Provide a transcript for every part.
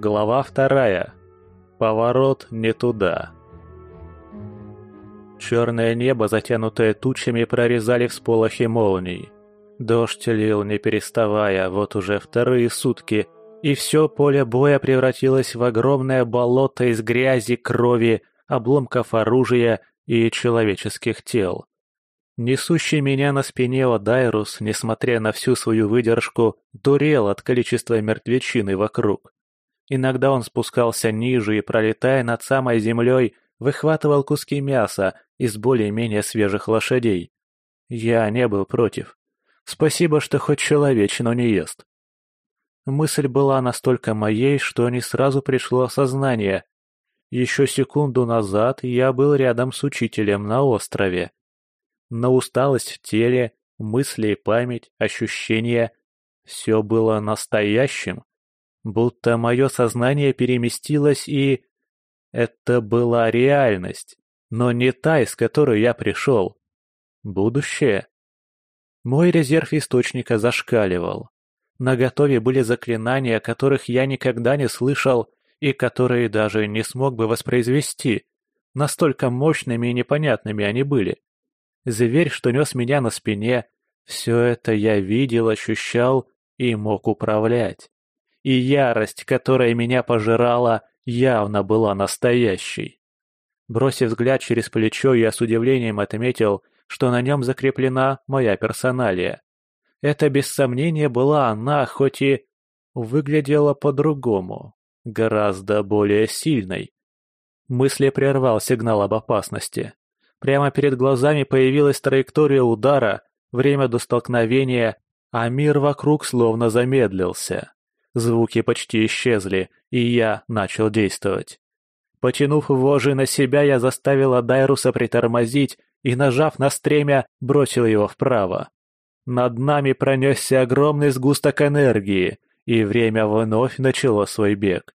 Глава вторая. Поворот не туда. Черное небо, затянутое тучами, прорезали всполохи молний. Дождь лил не переставая, вот уже вторые сутки, и все поле боя превратилось в огромное болото из грязи, крови, обломков оружия и человеческих тел. Несущий меня на спине Одайрус, несмотря на всю свою выдержку, дурел от количества мертвечины вокруг. Иногда он спускался ниже и, пролетая над самой землей, выхватывал куски мяса из более-менее свежих лошадей. Я не был против. Спасибо, что хоть человечину не ест. Мысль была настолько моей, что не сразу пришло осознание. Еще секунду назад я был рядом с учителем на острове. Но усталость в теле, мысли и память, ощущения — все было настоящим. Будто мое сознание переместилось и... Это была реальность, но не та, из которой я пришел. Будущее. Мой резерв источника зашкаливал. На готове были заклинания, которых я никогда не слышал и которые даже не смог бы воспроизвести. Настолько мощными и непонятными они были. Зверь, что нес меня на спине, все это я видел, ощущал и мог управлять и ярость, которая меня пожирала, явно была настоящей. Бросив взгляд через плечо, я с удивлением отметил, что на нем закреплена моя персоналия. Это без сомнения была она, хоть и выглядела по-другому, гораздо более сильной. Мысли прервал сигнал об опасности. Прямо перед глазами появилась траектория удара, время до столкновения, а мир вокруг словно замедлился. Звуки почти исчезли, и я начал действовать. Потянув вожжи на себя, я заставил Дайруса притормозить и, нажав на стремя, бросил его вправо. Над нами пронесся огромный сгусток энергии, и время вновь начало свой бег.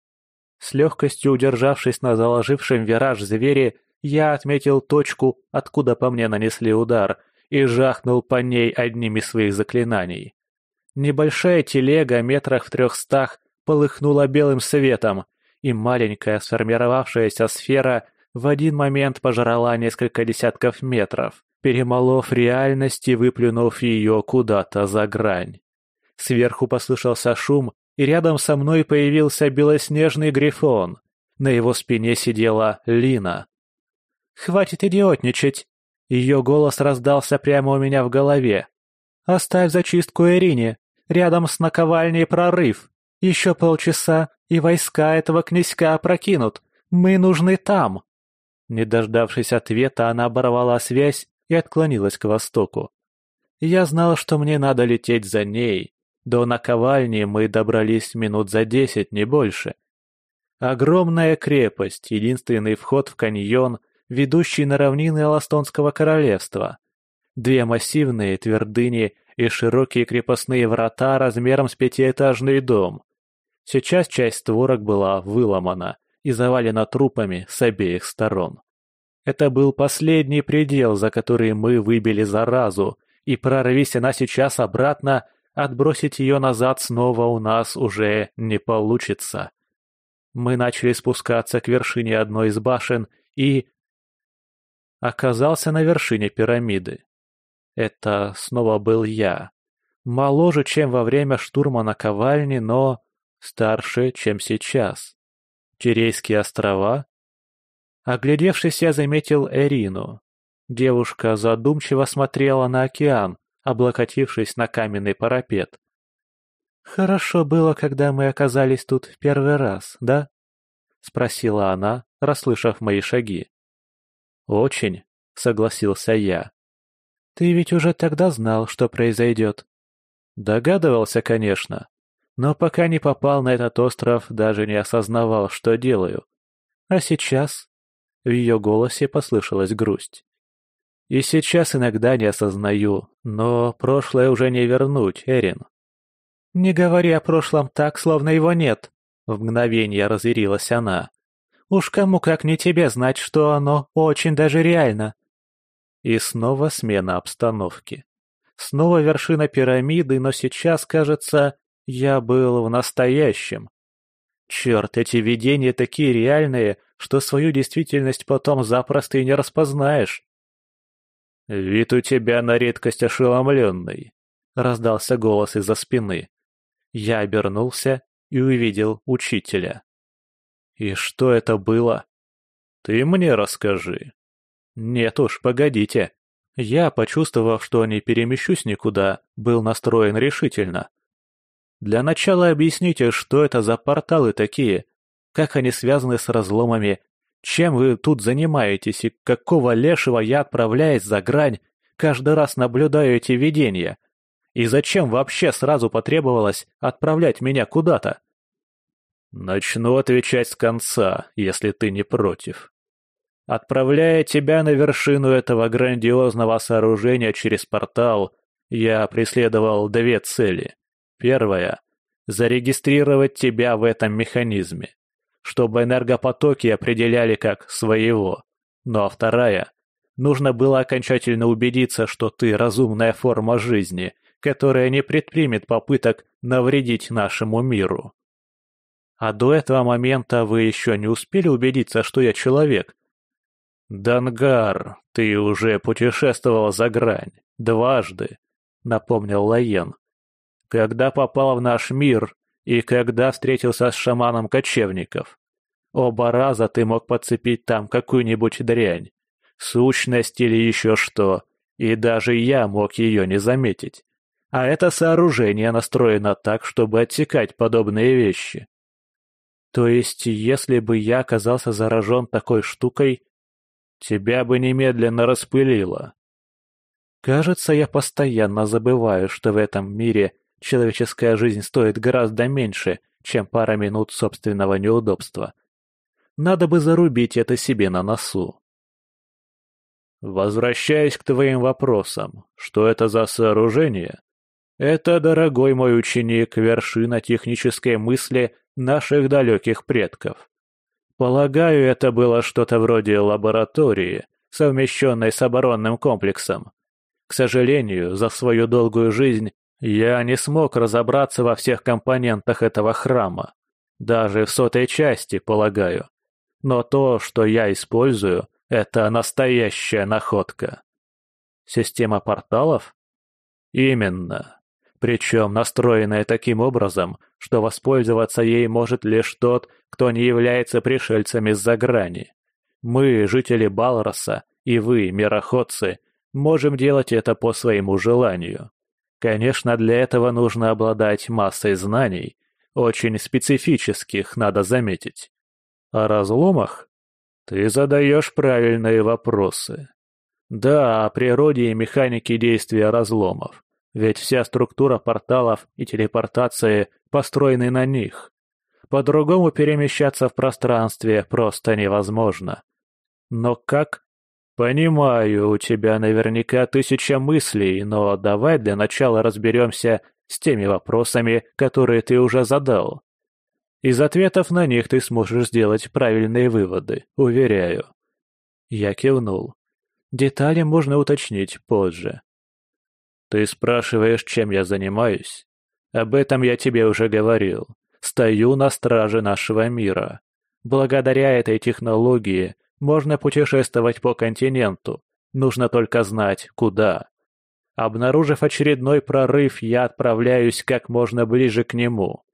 С легкостью удержавшись на заложившем вираж звере, я отметил точку, откуда по мне нанесли удар, и жахнул по ней одним из своих заклинаний. Небольшая телега метрах в трехстах полыхнула белым светом, и маленькая сформировавшаяся сфера в один момент пожрала несколько десятков метров, перемолов реальность и выплюнув ее куда-то за грань. Сверху послышался шум, и рядом со мной появился белоснежный грифон. На его спине сидела Лина. «Хватит идиотничать!» Ее голос раздался прямо у меня в голове. «Оставь зачистку Ирине. Рядом с наковальней прорыв. Еще полчаса, и войска этого князька опрокинут. Мы нужны там!» Не дождавшись ответа, она оборвала связь и отклонилась к востоку. Я знал, что мне надо лететь за ней. До наковальни мы добрались минут за десять, не больше. Огромная крепость, единственный вход в каньон, ведущий на равнины Аластонского королевства. Две массивные твердыни и широкие крепостные врата размером с пятиэтажный дом. Сейчас часть створок была выломана и завалена трупами с обеих сторон. Это был последний предел, за который мы выбили заразу, и прорвись она сейчас обратно, отбросить ее назад снова у нас уже не получится. Мы начали спускаться к вершине одной из башен и... Оказался на вершине пирамиды. Это снова был я. Моложе, чем во время штурма наковальни, но старше, чем сейчас. Тирейские острова? Оглядевшись, я заметил Эрину. Девушка задумчиво смотрела на океан, облокотившись на каменный парапет. «Хорошо было, когда мы оказались тут в первый раз, да?» — спросила она, расслышав мои шаги. «Очень», — согласился я. Ты ведь уже тогда знал, что произойдет. Догадывался, конечно. Но пока не попал на этот остров, даже не осознавал, что делаю. А сейчас? В ее голосе послышалась грусть. И сейчас иногда не осознаю, но прошлое уже не вернуть, Эрин. «Не говори о прошлом так, словно его нет», — в мгновение разъярилась она. «Уж кому как не тебе знать, что оно очень даже реально. И снова смена обстановки. Снова вершина пирамиды, но сейчас, кажется, я был в настоящем. Черт, эти видения такие реальные, что свою действительность потом запросто и не распознаешь. «Вид у тебя на редкость ошеломленный», — раздался голос из-за спины. Я обернулся и увидел учителя. «И что это было?» «Ты мне расскажи». «Нет уж, погодите». Я, почувствовав, что не перемещусь никуда, был настроен решительно. Для начала объясните, что это за порталы такие, как они связаны с разломами, чем вы тут занимаетесь и какого лешего я отправляюсь за грань, каждый раз наблюдаю эти видения. И зачем вообще сразу потребовалось отправлять меня куда-то? Начну отвечать с конца, если ты не против. Отправляя тебя на вершину этого грандиозного сооружения через портал, я преследовал две цели. Первая – зарегистрировать тебя в этом механизме, чтобы энергопотоки определяли как своего. Ну а вторая – нужно было окончательно убедиться, что ты разумная форма жизни, которая не предпримет попыток навредить нашему миру. А до этого момента вы еще не успели убедиться, что я человек? Дангар, ты уже путешествовал за грань. Дважды, напомнил Лаен когда попал в наш мир и когда встретился с шаманом кочевников. Оба раза ты мог подцепить там какую-нибудь дрянь, сущность или еще что, и даже я мог ее не заметить. А это сооружение настроено так, чтобы отсекать подобные вещи. То есть, если бы я оказался заражен такой штукой, тебя бы немедленно распылило. Кажется, я постоянно забываю, что в этом мире Человеческая жизнь стоит гораздо меньше, чем пара минут собственного неудобства. Надо бы зарубить это себе на носу. Возвращаясь к твоим вопросам, что это за сооружение? Это, дорогой мой ученик, вершина технической мысли наших далеких предков. Полагаю, это было что-то вроде лаборатории, совмещенной с оборонным комплексом. К сожалению, за свою долгую жизнь я не смог разобраться во всех компонентах этого храма, даже в сотой части, полагаю. Но то, что я использую, это настоящая находка. Система порталов? Именно. Причем настроенная таким образом, что воспользоваться ей может лишь тот, кто не является пришельцем из-за грани. Мы, жители Балроса, и вы, мироходцы, можем делать это по своему желанию. Конечно, для этого нужно обладать массой знаний, очень специфических, надо заметить. О разломах? Ты задаешь правильные вопросы. Да, о природе и механике действия разломов. Ведь вся структура порталов и телепортации построены на них. По-другому перемещаться в пространстве просто невозможно. Но как, «Понимаю, у тебя наверняка тысяча мыслей, но давай для начала разберемся с теми вопросами, которые ты уже задал. Из ответов на них ты сможешь сделать правильные выводы, уверяю». Я кивнул. Детали можно уточнить позже. «Ты спрашиваешь, чем я занимаюсь? Об этом я тебе уже говорил. Стою на страже нашего мира. Благодаря этой технологии можно путешествовать по континенту, нужно только знать, куда. Обнаружив очередной прорыв, я отправляюсь как можно ближе к нему.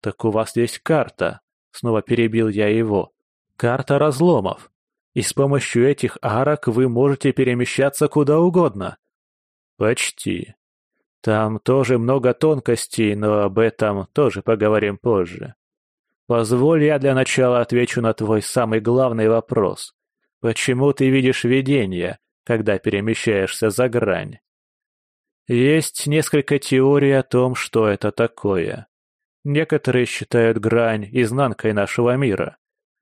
«Так у вас есть карта», — снова перебил я его. «Карта разломов. И с помощью этих арок вы можете перемещаться куда угодно». «Почти. Там тоже много тонкостей, но об этом тоже поговорим позже. Позволь я для начала отвечу на твой самый главный вопрос. Почему ты видишь видение, когда перемещаешься за грань? Есть несколько теорий о том, что это такое. Некоторые считают грань изнанкой нашего мира.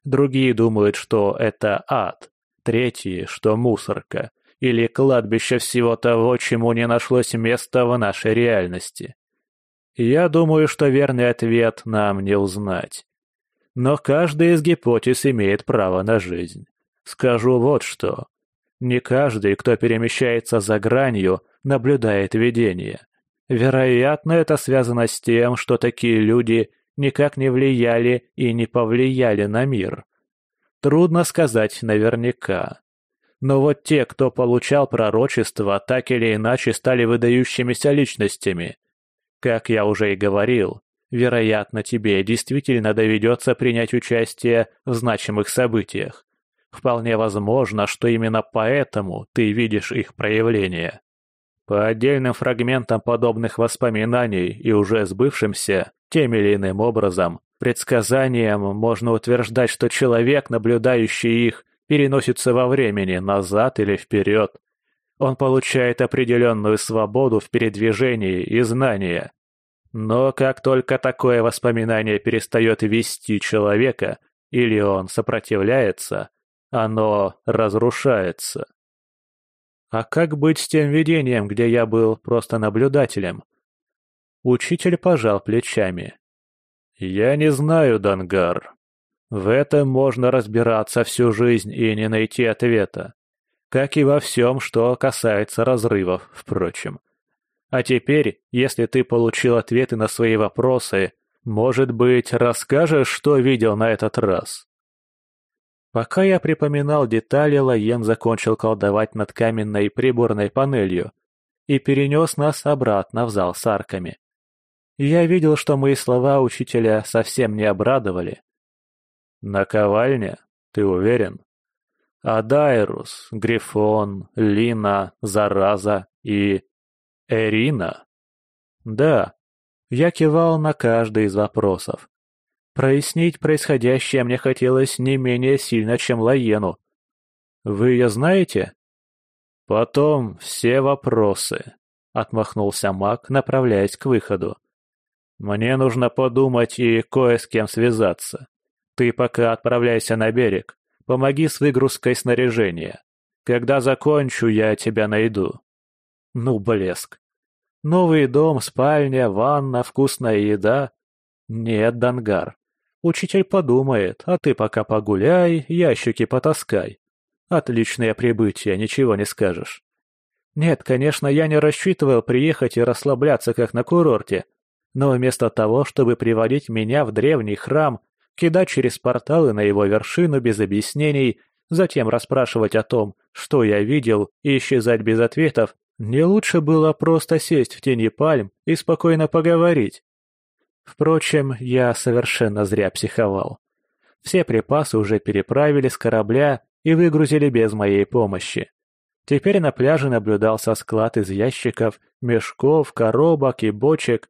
Другие думают, что это ад. Третьи, что мусорка или кладбище всего того, чему не нашлось места в нашей реальности. Я думаю, что верный ответ нам не узнать. Но каждая из гипотез имеет право на жизнь. Скажу вот что. Не каждый, кто перемещается за гранью, наблюдает видение. Вероятно, это связано с тем, что такие люди никак не влияли и не повлияли на мир. Трудно сказать наверняка. Но вот те, кто получал пророчество, так или иначе стали выдающимися личностями. Как я уже и говорил, вероятно, тебе действительно доведется принять участие в значимых событиях. Вполне возможно, что именно поэтому ты видишь их проявление. По отдельным фрагментам подобных воспоминаний и уже сбывшимся, тем или иным образом, предсказаниям можно утверждать, что человек, наблюдающий их, переносится во времени назад или вперед. Он получает определенную свободу в передвижении и знания. Но как только такое воспоминание перестает вести человека, или он сопротивляется, оно разрушается. А как быть с тем видением, где я был просто наблюдателем? Учитель пожал плечами. Я не знаю, Дангар. В этом можно разбираться всю жизнь и не найти ответа. Как и во всем, что касается разрывов, впрочем. А теперь, если ты получил ответы на свои вопросы, может быть, расскажешь, что видел на этот раз? Пока я припоминал детали, Лаен закончил колдовать над каменной приборной панелью и перенес нас обратно в зал с арками. Я видел, что мои слова учителя совсем не обрадовали. «Наковальня? Ты уверен?» «Адайрус, Грифон, Лина, Зараза и... Эрина?» «Да». Я кивал на каждый из вопросов. Прояснить происходящее мне хотелось не менее сильно, чем Лаену. «Вы ее знаете?» «Потом все вопросы», — отмахнулся маг, направляясь к выходу. «Мне нужно подумать и кое с кем связаться. Ты пока отправляйся на берег, помоги с выгрузкой снаряжения. Когда закончу, я тебя найду». Ну, блеск. Новый дом, спальня, ванна, вкусная еда. Нет, Дангар, Учитель подумает, а ты пока погуляй, ящики потаскай. Отличное прибытие, ничего не скажешь. Нет, конечно, я не рассчитывал приехать и расслабляться, как на курорте. Но вместо того, чтобы приводить меня в древний храм, кидать через порталы на его вершину без объяснений, затем расспрашивать о том, что я видел, и исчезать без ответов, не лучше было просто сесть в тени пальм и спокойно поговорить. Впрочем, я совершенно зря психовал. Все припасы уже переправили с корабля и выгрузили без моей помощи. Теперь на пляже наблюдался склад из ящиков, мешков, коробок и бочек.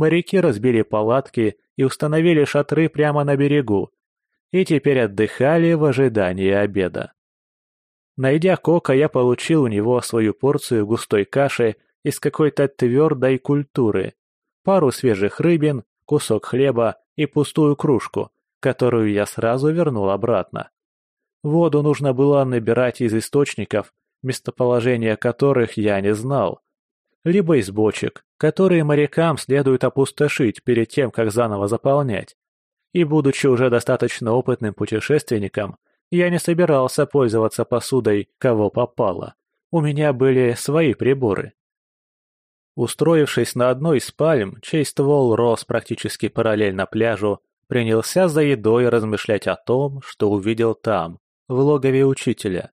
Моряки разбили палатки и установили шатры прямо на берегу. И теперь отдыхали в ожидании обеда. Найдя Кока, я получил у него свою порцию густой каши из какой-то твердой культуры, пару свежих рыбин, кусок хлеба и пустую кружку, которую я сразу вернул обратно. Воду нужно было набирать из источников, местоположение которых я не знал. Либо из бочек, которые морякам следует опустошить перед тем, как заново заполнять. И будучи уже достаточно опытным путешественником, я не собирался пользоваться посудой, кого попало. У меня были свои приборы. Устроившись на одной из пальм, чей ствол рос практически параллельно пляжу, принялся за едой размышлять о том, что увидел там, в логове учителя.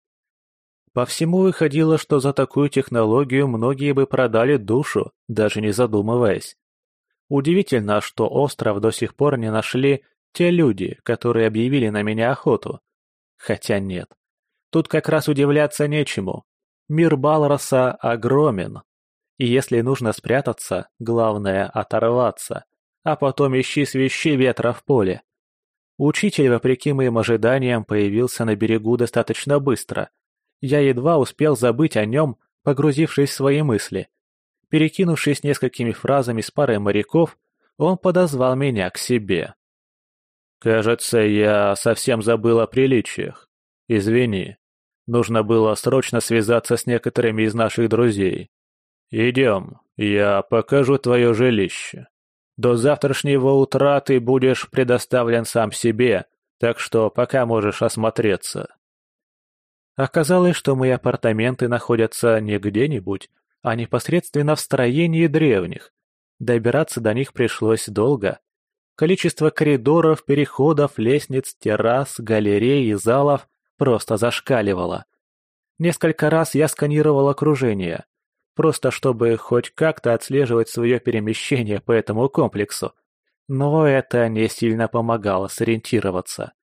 По всему выходило, что за такую технологию многие бы продали душу, даже не задумываясь. Удивительно, что остров до сих пор не нашли те люди, которые объявили на меня охоту. Хотя нет. Тут как раз удивляться нечему. Мир Балроса огромен, и если нужно спрятаться, главное оторваться, а потом ищи свищи ветра в поле. Учитель, вопреки моим ожиданиям, появился на берегу достаточно быстро. Я едва успел забыть о нем, погрузившись в свои мысли. Перекинувшись несколькими фразами с парой моряков, он подозвал меня к себе. «Кажется, я совсем забыл о приличиях. Извини. Нужно было срочно связаться с некоторыми из наших друзей. «Идем, я покажу твое жилище. До завтрашнего утра ты будешь предоставлен сам себе, так что пока можешь осмотреться». Оказалось, что мои апартаменты находятся не где-нибудь, а непосредственно в строении древних. Добираться до них пришлось долго. Количество коридоров, переходов, лестниц, террас, галерей и залов просто зашкаливало. Несколько раз я сканировал окружение, просто чтобы хоть как-то отслеживать свое перемещение по этому комплексу. Но это не сильно помогало сориентироваться.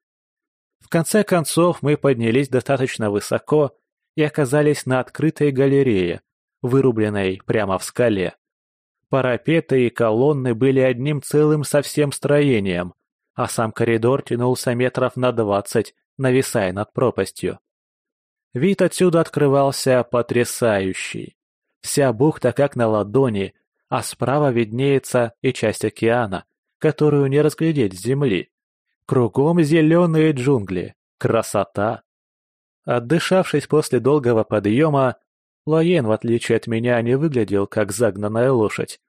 В конце концов мы поднялись достаточно высоко и оказались на открытой галерее, вырубленной прямо в скале. Парапеты и колонны были одним целым со всем строением, а сам коридор тянулся метров на двадцать, нависая над пропастью. Вид отсюда открывался потрясающий. Вся бухта как на ладони, а справа виднеется и часть океана, которую не разглядеть с земли. Кругом зеленые джунгли. Красота! Отдышавшись после долгого подъема, Лоен, в отличие от меня, не выглядел как загнанная лошадь.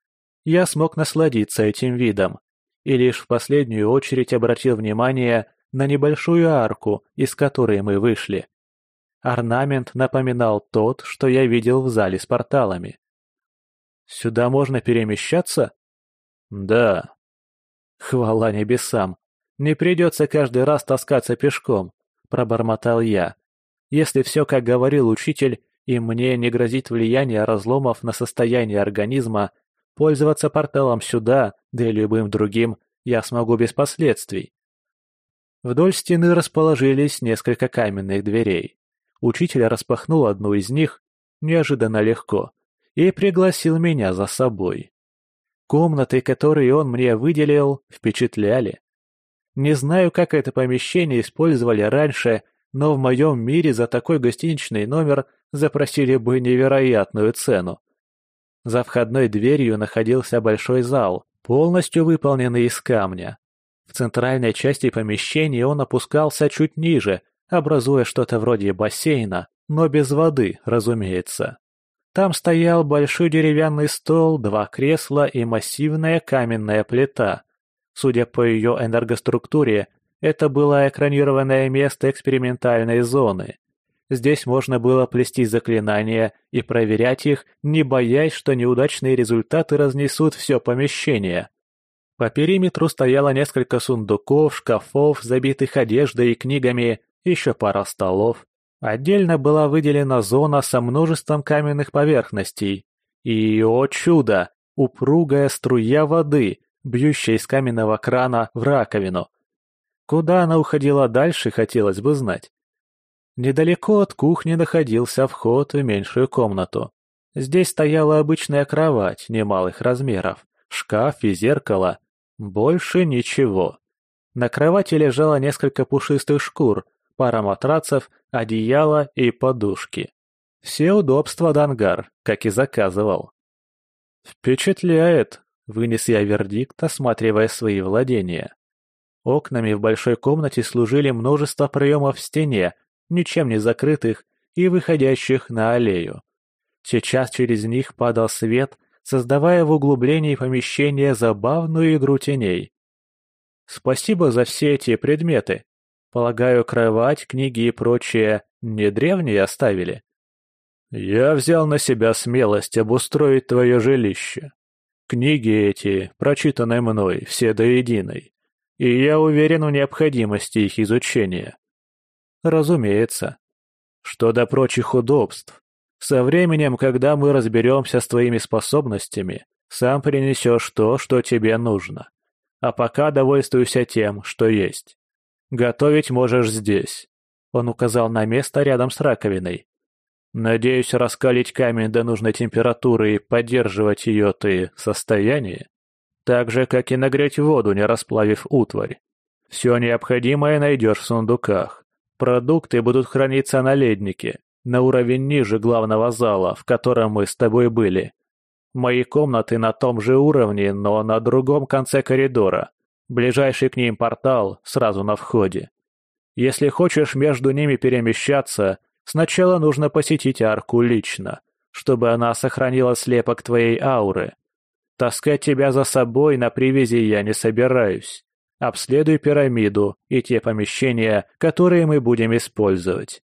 Я смог насладиться этим видом и лишь в последнюю очередь обратил внимание на небольшую арку, из которой мы вышли. Орнамент напоминал тот, что я видел в зале с порталами. «Сюда можно перемещаться?» «Да». «Хвала небесам! Не придется каждый раз таскаться пешком», — пробормотал я. «Если все, как говорил учитель, и мне не грозит влияние разломов на состояние организма, пользоваться порталом сюда, да и любым другим, я смогу без последствий. Вдоль стены расположились несколько каменных дверей. Учитель распахнул одну из них, неожиданно легко, и пригласил меня за собой. Комнаты, которые он мне выделил, впечатляли. Не знаю, как это помещение использовали раньше, но в моем мире за такой гостиничный номер запросили бы невероятную цену. За входной дверью находился большой зал, полностью выполненный из камня. В центральной части помещения он опускался чуть ниже, образуя что-то вроде бассейна, но без воды, разумеется. Там стоял большой деревянный стол, два кресла и массивная каменная плита. Судя по ее энергоструктуре, это было экранированное место экспериментальной зоны. Здесь можно было плести заклинания и проверять их, не боясь, что неудачные результаты разнесут все помещение. По периметру стояло несколько сундуков, шкафов, забитых одеждой и книгами, еще пара столов. Отдельно была выделена зона со множеством каменных поверхностей. И, о чудо, упругая струя воды, бьющая из каменного крана в раковину. Куда она уходила дальше, хотелось бы знать. Недалеко от кухни находился вход в меньшую комнату. Здесь стояла обычная кровать немалых размеров, шкаф и зеркало. Больше ничего. На кровати лежало несколько пушистых шкур, пара матрацев, одеяло и подушки. Все удобства Дангар, как и заказывал. «Впечатляет», — вынес я вердикт, осматривая свои владения. Окнами в большой комнате служили множество проемов в стене, ничем не закрытых и выходящих на аллею. Сейчас через них падал свет, создавая в углублении помещения забавную игру теней. Спасибо за все эти предметы. Полагаю, кровать, книги и прочее не древние оставили? Я взял на себя смелость обустроить твое жилище. Книги эти, прочитанные мной, все до единой. И я уверен в необходимости их изучения. Разумеется. Что до прочих удобств. Со временем, когда мы разберемся с твоими способностями, сам принесешь то, что тебе нужно. А пока довольствуйся тем, что есть. Готовить можешь здесь. Он указал на место рядом с раковиной. Надеюсь, раскалить камень до нужной температуры и поддерживать ее ты в состоянии? Так же, как и нагреть воду, не расплавив утварь. Все необходимое найдешь в сундуках. Продукты будут храниться на леднике, на уровень ниже главного зала, в котором мы с тобой были. Мои комнаты на том же уровне, но на другом конце коридора. Ближайший к ним портал сразу на входе. Если хочешь между ними перемещаться, сначала нужно посетить арку лично, чтобы она сохранила слепок твоей ауры. Таскать тебя за собой на привязи я не собираюсь. Обследуй пирамиду и те помещения, которые мы будем использовать.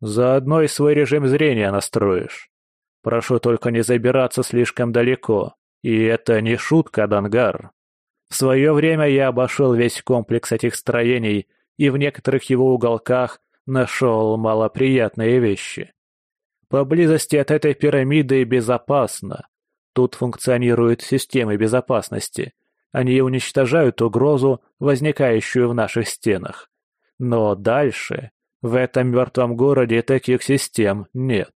Заодно и свой режим зрения настроишь. Прошу только не забираться слишком далеко. И это не шутка, Дангар. В свое время я обошел весь комплекс этих строений и в некоторых его уголках нашел малоприятные вещи. Поблизости от этой пирамиды безопасно. Тут функционируют системы безопасности. Они уничтожают угрозу, возникающую в наших стенах. Но дальше, в этом мертвом городе, таких систем нет.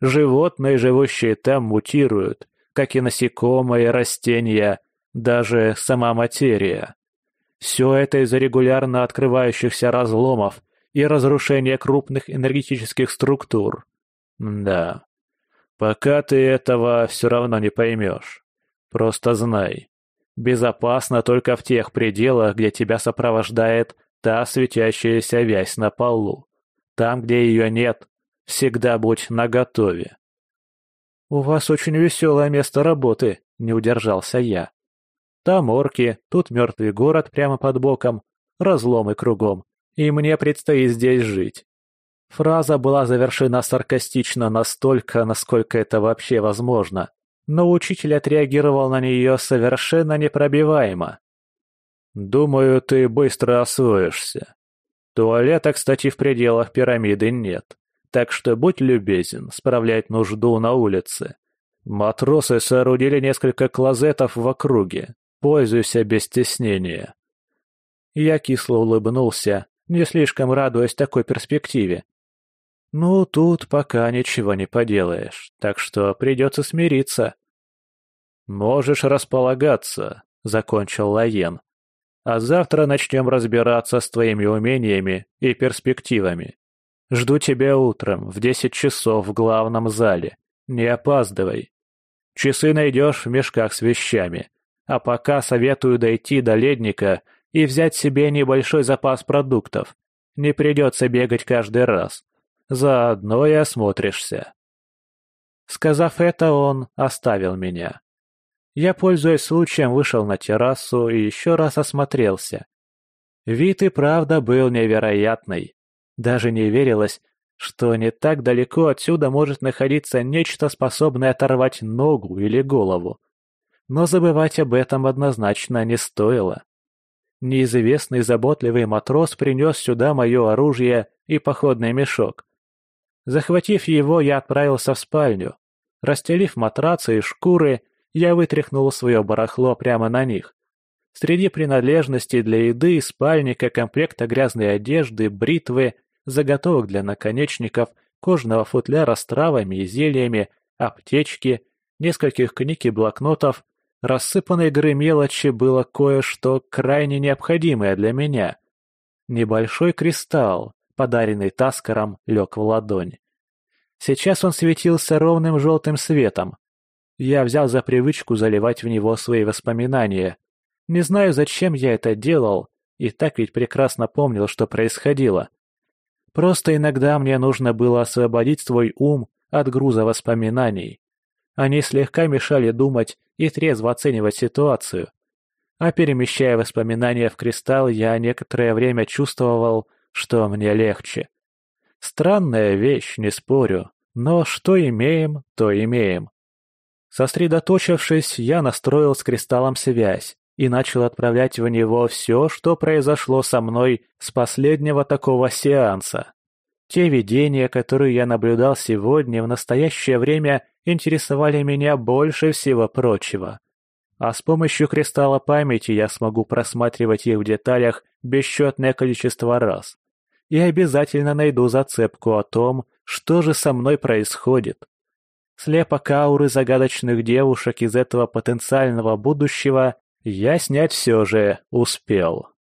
Животные, живущие там, мутируют, как и насекомые, растения, даже сама материя. Все это из-за регулярно открывающихся разломов и разрушения крупных энергетических структур. Да. Пока ты этого все равно не поймешь. Просто знай. Безопасно только в тех пределах, где тебя сопровождает та светящаяся вязь на полу. Там, где ее нет, всегда будь наготове. «У вас очень веселое место работы», — не удержался я. «Там орки, тут мертвый город прямо под боком, разломы кругом, и мне предстоит здесь жить. Фраза была завершена саркастично настолько, насколько это вообще возможно, но учитель отреагировал на нее совершенно непробиваемо. «Думаю, ты быстро освоишься. Туалета, кстати, в пределах пирамиды нет, так что будь любезен справлять нужду на улице. Матросы соорудили несколько клозетов в округе, пользуйся без стеснения». Я кисло улыбнулся, не слишком радуясь такой перспективе. Ну, тут пока ничего не поделаешь, так что придется смириться. Можешь располагаться, закончил Лаен. А завтра начнем разбираться с твоими умениями и перспективами. Жду тебя утром в десять часов в главном зале. Не опаздывай. Часы найдешь в мешках с вещами. А пока советую дойти до ледника и взять себе небольшой запас продуктов. Не придется бегать каждый раз. Заодно и осмотришься. Сказав это, он оставил меня. Я, пользуясь случаем, вышел на террасу и еще раз осмотрелся. Вид и правда был невероятный. Даже не верилось, что не так далеко отсюда может находиться нечто, способное оторвать ногу или голову. Но забывать об этом однозначно не стоило. Неизвестный заботливый матрос принес сюда мое оружие и походный мешок. Захватив его, я отправился в спальню. Расстелив матрацы и шкуры, я вытряхнул свое барахло прямо на них. Среди принадлежностей для еды, спальника, комплекта грязной одежды, бритвы, заготовок для наконечников, кожного футляра с травами и зельями, аптечки, нескольких книг и блокнотов, рассыпанной игры мелочи было кое-что крайне необходимое для меня. Небольшой кристалл, подаренный Таскаром, лег в ладонь. Сейчас он светился ровным желтым светом. Я взял за привычку заливать в него свои воспоминания. Не знаю, зачем я это делал, и так ведь прекрасно помнил, что происходило. Просто иногда мне нужно было освободить свой ум от груза воспоминаний. Они слегка мешали думать и трезво оценивать ситуацию. А перемещая воспоминания в кристалл, я некоторое время чувствовал, что мне легче. Странная вещь, не спорю, но что имеем, то имеем. Сосредоточившись, я настроил с кристаллом связь и начал отправлять в него все, что произошло со мной с последнего такого сеанса. Те видения, которые я наблюдал сегодня, в настоящее время интересовали меня больше всего прочего. А с помощью кристалла памяти я смогу просматривать их в деталях бесчетное количество раз и обязательно найду зацепку о том, что же со мной происходит. Слепок ауры загадочных девушек из этого потенциального будущего я снять все же успел.